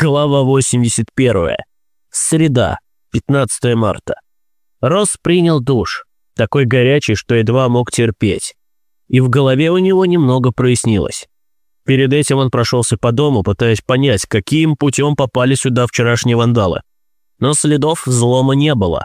Глава 81. Среда, 15 марта. Росс принял душ, такой горячий, что едва мог терпеть. И в голове у него немного прояснилось. Перед этим он прошелся по дому, пытаясь понять, каким путем попали сюда вчерашние вандалы. Но следов взлома не было.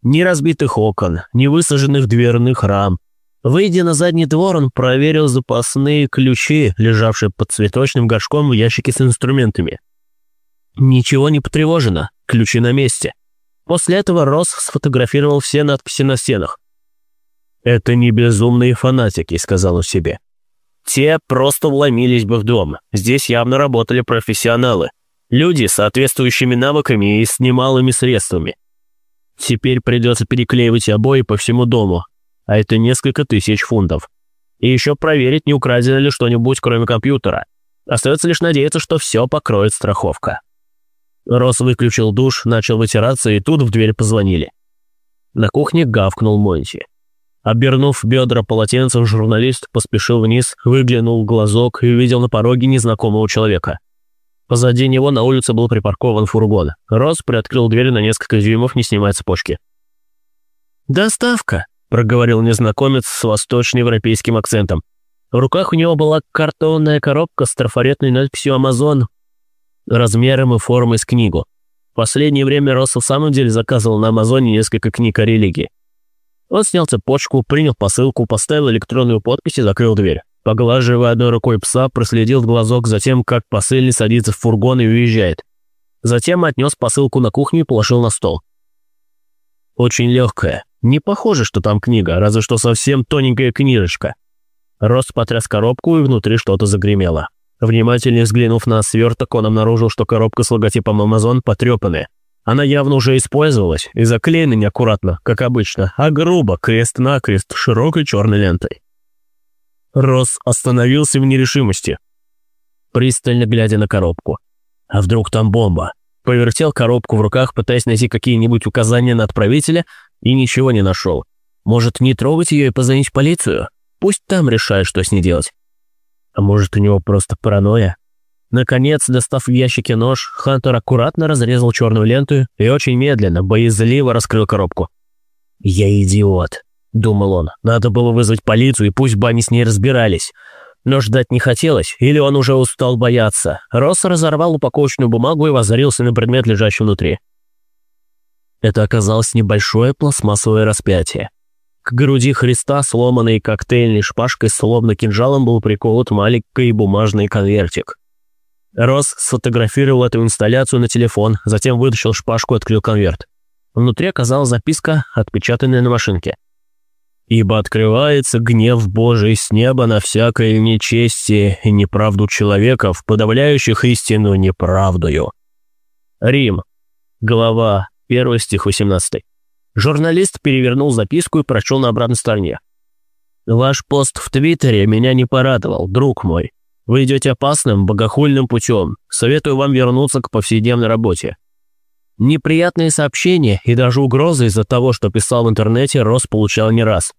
Ни разбитых окон, ни высаженных дверных рам. Выйдя на задний двор, он проверил запасные ключи, лежавшие под цветочным горшком в ящике с инструментами. Ничего не потревожено, ключи на месте. После этого Росс сфотографировал все надписи на стенах. «Это не безумные фанатики», — сказал он себе. «Те просто вломились бы в дом. Здесь явно работали профессионалы. Люди с соответствующими навыками и с немалыми средствами. Теперь придется переклеивать обои по всему дому, а это несколько тысяч фунтов. И еще проверить, не украдено ли что-нибудь, кроме компьютера. Остается лишь надеяться, что все покроет страховка». Рос выключил душ, начал вытираться, и тут в дверь позвонили. На кухне гавкнул Монти. Обернув бедра полотенцем, журналист поспешил вниз, выглянул глазок и увидел на пороге незнакомого человека. Позади него на улице был припаркован фургон. Рос приоткрыл дверь на несколько дюймов, не снимая цепочки. «Доставка», — проговорил незнакомец с восточноевропейским акцентом. В руках у него была картонная коробка с трафаретной надписью «Амазон», размером и формой с книгу. В последнее время Росс в самом деле заказывал на Амазоне несколько книг о религии. Он снял цепочку, принял посылку, поставил электронную подпись и закрыл дверь. Поглаживая одной рукой пса, проследил глазок за тем, как посыльный садится в фургон и уезжает. Затем отнес посылку на кухню и положил на стол. Очень легкая. Не похоже, что там книга, разве что совсем тоненькая книжечка. Рост потряс коробку, и внутри что-то загремело. Внимательнее взглянув на сверток, он обнаружил, что коробка с логотипом Amazon потрепанная. Она явно уже использовалась и заклеена неаккуратно, как обычно, а грубо, крест-накрест, широкой черной лентой. Росс остановился в нерешимости, пристально глядя на коробку. А вдруг там бомба? Повертел коробку в руках, пытаясь найти какие-нибудь указания на отправителя, и ничего не нашел. Может, не трогать ее и позвонить в полицию? Пусть там решают, что с ней делать. А может, у него просто паранойя? Наконец, достав в ящике нож, Хантер аккуратно разрезал черную ленту и очень медленно, боязливо раскрыл коробку. «Я идиот», — думал он. «Надо было вызвать полицию, и пусть бы они с ней разбирались». Но ждать не хотелось, или он уже устал бояться. Росс разорвал упаковочную бумагу и воззрился на предмет, лежащий внутри. Это оказалось небольшое пластмассовое распятие. К груди Христа, сломанной коктейльной шпажкой, словно кинжалом, был приколот маленький бумажный конвертик. Росс сфотографировал эту инсталляцию на телефон, затем вытащил шпажку и открыл конверт. Внутри оказалась записка, отпечатанная на машинке. «Ибо открывается гнев Божий с неба на всякое нечестие и неправду человеков, подавляющих истину неправдою». Рим. Глава 1 стих 18. Журналист перевернул записку и прочел на обратной стороне. «Ваш пост в Твиттере меня не порадовал, друг мой. Вы идете опасным, богохульным путем. Советую вам вернуться к повседневной работе». Неприятные сообщения и даже угрозы из-за того, что писал в интернете, Рос получал не раз.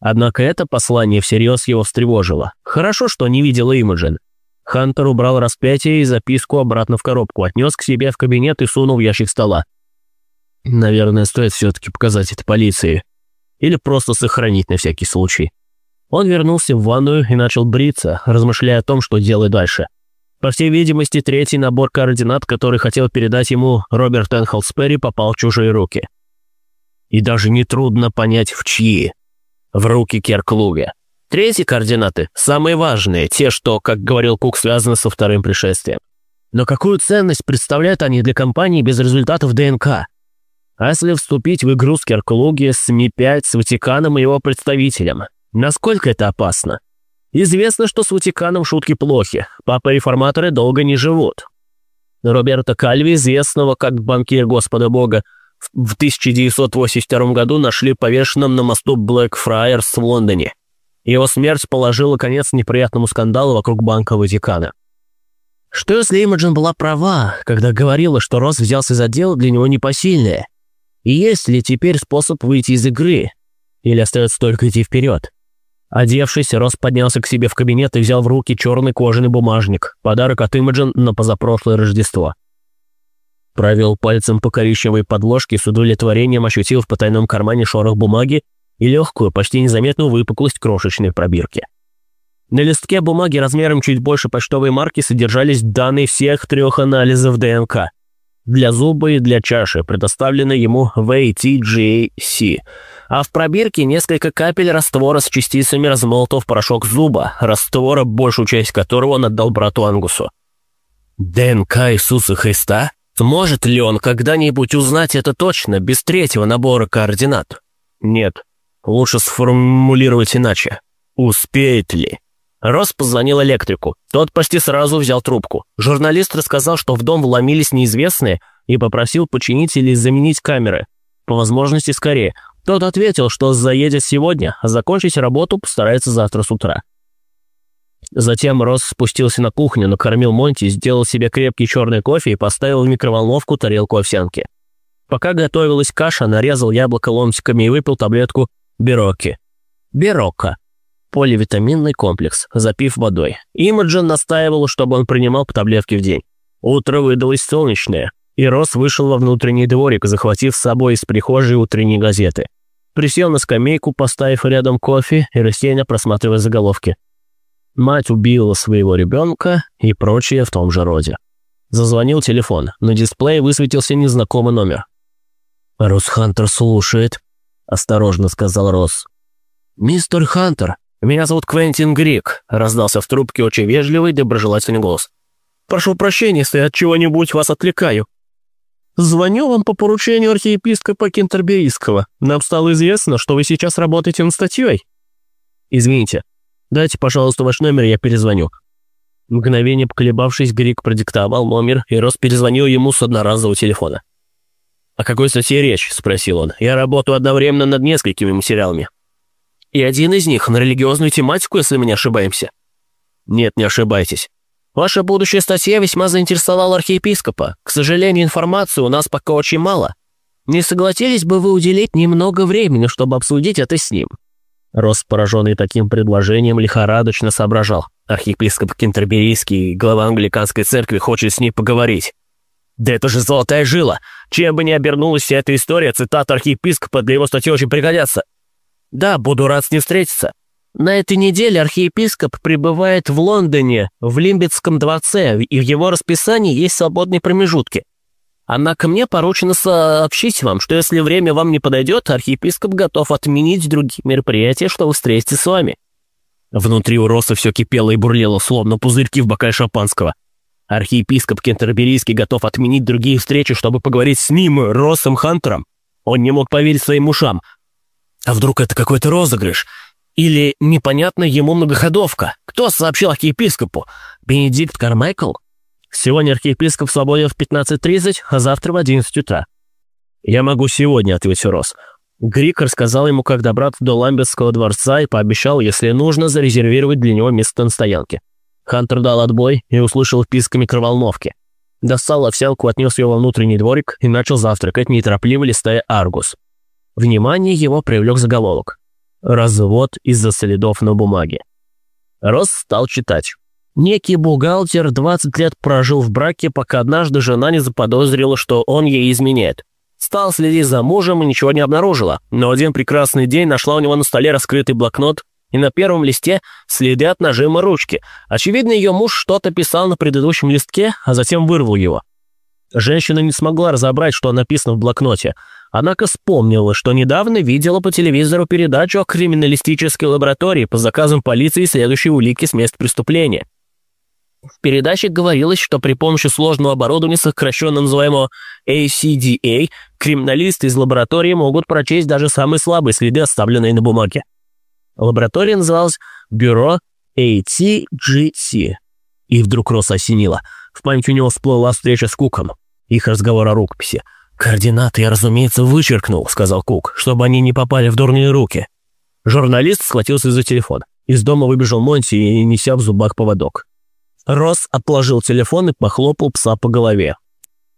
Однако это послание всерьез его встревожило. Хорошо, что не видел Имаджин. Хантер убрал распятие и записку обратно в коробку, отнес к себе в кабинет и сунул в ящик стола. Наверное, стоит все-таки показать это полиции. Или просто сохранить на всякий случай. Он вернулся в ванную и начал бриться, размышляя о том, что делать дальше. По всей видимости, третий набор координат, который хотел передать ему Роберт Энхолсперри, попал в чужие руки. И даже нетрудно понять, в чьи. В руки Керклуга. Третьи координаты – самые важные, те, что, как говорил Кук, связаны со вторым пришествием. Но какую ценность представляют они для компании без результатов ДНК? А если вступить в игру с Керклуги, с Ми-5, с Ватиканом и его представителем? Насколько это опасно? Известно, что с Ватиканом шутки плохи. Папы-реформаторы долго не живут. Роберто Кальви, известного как банкир Господа Бога, в 1982 году нашли повешенным на мосту Блэкфрайерс в Лондоне. Его смерть положила конец неприятному скандалу вокруг Банка Ватикана. Что если Имаджин была права, когда говорила, что Росс взялся за дело для него непосильное? Есть ли теперь способ выйти из игры? Или остается только идти вперед? Одевшись, Рос поднялся к себе в кабинет и взял в руки черный кожаный бумажник, подарок от Имаджин на позапрошлое Рождество. Провел пальцем по коричневой подложке, с удовлетворением ощутил в потайном кармане шорох бумаги и легкую, почти незаметную выпуклость крошечной пробирки. На листке бумаги размером чуть больше почтовой марки содержались данные всех трех анализов ДНК. Для зуба и для чаши, предоставленные ему в ATGAC. А в пробирке несколько капель раствора с частицами размолотого в порошок зуба, раствора, большую часть которого он отдал брату Ангусу. ДНК Иисуса Христа? Сможет ли он когда-нибудь узнать это точно, без третьего набора координат? Нет. Лучше сформулировать иначе. Успеет ли? Рос позвонил электрику. Тот почти сразу взял трубку. Журналист рассказал, что в дом вломились неизвестные и попросил починить или заменить камеры. По возможности скорее. Тот ответил, что заедет сегодня, а закончить работу постарается завтра с утра. Затем Росс спустился на кухню, накормил Монти, сделал себе крепкий черный кофе и поставил в микроволновку тарелку овсянки. Пока готовилась каша, нарезал яблоко ломтиками и выпил таблетку Бероки. Берока. Поливитаминный комплекс, запив водой. Имаджин настаивал, чтобы он принимал по таблетке в день. Утро выдалось солнечное, и Росс вышел во внутренний дворик, захватив с собой из прихожей утренние газеты. Присел на скамейку, поставив рядом кофе и рассеянно просматривая заголовки. Мать убила своего ребенка и прочее в том же роде. Зазвонил телефон. На дисплее высветился незнакомый номер. «Росс Хантер слушает», – осторожно сказал Росс. «Мистер Хантер, меня зовут Квентин Грик», – раздался в трубке очень вежливый, доброжелательный голос. «Прошу прощения, если от чего-нибудь вас отвлекаю. Звоню вам по поручению архиепископа Кентерберийского. Нам стало известно, что вы сейчас работаете над статьей». «Извините, Дайте, пожалуйста, ваш номер, я перезвоню». Мгновение поколебавшись, Грик продиктовал номер, и Рос перезвонил ему с одноразового телефона. «О какой статье речь?» – спросил он. «Я работаю одновременно над несколькими материалами. И один из них на религиозную тематику, если мы не ошибаемся». «Нет, не ошибайтесь. Ваша будущая статья весьма заинтересовала архиепископа. К сожалению, информации у нас пока очень мало. Не согласились бы вы уделить немного времени, чтобы обсудить это с ним?» Рос, пораженный таким предложением, лихорадочно соображал. Архиепископ Кентерберийский, глава англиканской церкви, хочет с ней поговорить. «Да это же золотая жила! Чем бы ни обернулась вся эта история, цитаты архиепископа для его статьи очень пригодятся. Да, буду рад с ним встретиться. На этой неделе архиепископ пребывает в Лондоне, в Лимбетском дворце, и в его расписании есть свободные промежутки. Однако мне поручено сообщить вам, что если время вам не подойдет, архиепископ готов отменить другие мероприятия, чтобы встретиться с вами». Внутри у Роса все кипело и бурлило, словно пузырьки в бокале шампанского. Архиепископ Кентерберийский готов отменить другие встречи, чтобы поговорить с ним, Россом Хантером. Он не мог поверить своим ушам. А вдруг это какой-то розыгрыш? Или непонятная ему многоходовка? Кто сообщил архиепископу? Бенедикт Кармайкл? Сегодня архиепископ свободен в 15.30, а завтра в 11 утра». «Я могу сегодня», — ответил Рос. Грик рассказал ему, как добраться до Ламбетского дворца и пообещал, если нужно, зарезервировать для него место на стоянке. Хантер дал отбой и услышал писк микроволновки. Достал овсянку, отнес ее во внутренний дворик и начал завтракать, неторопливо листая Аргус. Внимание его привлек заголовок. «Развод из-за следов на бумаге». Рос стал читать. Некий бухгалтер 20 лет прожил в браке, пока однажды жена не заподозрила, что он ей изменяет. Стал следить за мужем и ничего не обнаружила, но один прекрасный день нашла у него на столе раскрытый блокнот, и на первом листе следы от нажима ручки. Очевидно, ее муж что-то писал на предыдущем листке, а затем вырвал его. Женщина не смогла разобрать, что написано в блокноте, однако вспомнила, что недавно видела по телевизору передачу о криминалистической лаборатории по заказам полиции следующей улики с места преступления. В передаче говорилось, что при помощи сложного оборудования, сокращенно называемого ACDA, криминалисты из лаборатории могут прочесть даже самые слабые следы, оставленные на бумаге. Лаборатория называлась Бюро ATGC. И вдруг Росса осенило. В память у него всплыла встреча с Куком. Их разговор о рукописи. «Координаты я, разумеется, вычеркнул», — сказал Кук, «чтобы они не попали в дурные руки». Журналист схватился за телефон. Из дома выбежал Монти и неся в зубах поводок. Росс отложил телефон и похлопал пса по голове.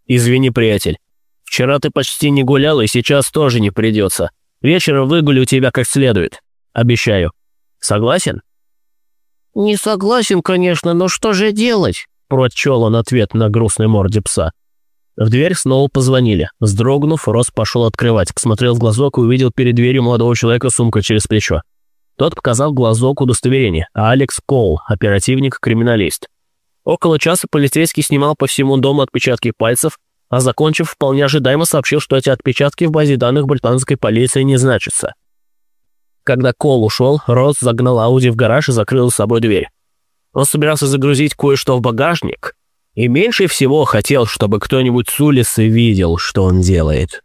«Извини, приятель. Вчера ты почти не гулял, и сейчас тоже не придется. Вечером выгулю тебя как следует. Обещаю. Согласен?» «Не согласен, конечно, но что же делать?» Прочел он ответ на грустной морде пса. В дверь снова позвонили. Вздрогнув, Рос пошел открывать, посмотрел в глазок и увидел перед дверью молодого человека сумка через плечо. Тот показал глазок удостоверение, Алекс Коул, оперативник-криминалист. Около часа полицейский снимал по всему дому отпечатки пальцев, а закончив, вполне ожидаемо сообщил, что эти отпечатки в базе данных британской полиции не значатся. Когда Кол ушел, Росс загнал Ауди в гараж и закрыл с собой дверь. Он собирался загрузить кое-что в багажник, и меньше всего хотел, чтобы кто-нибудь с улицы видел, что он делает.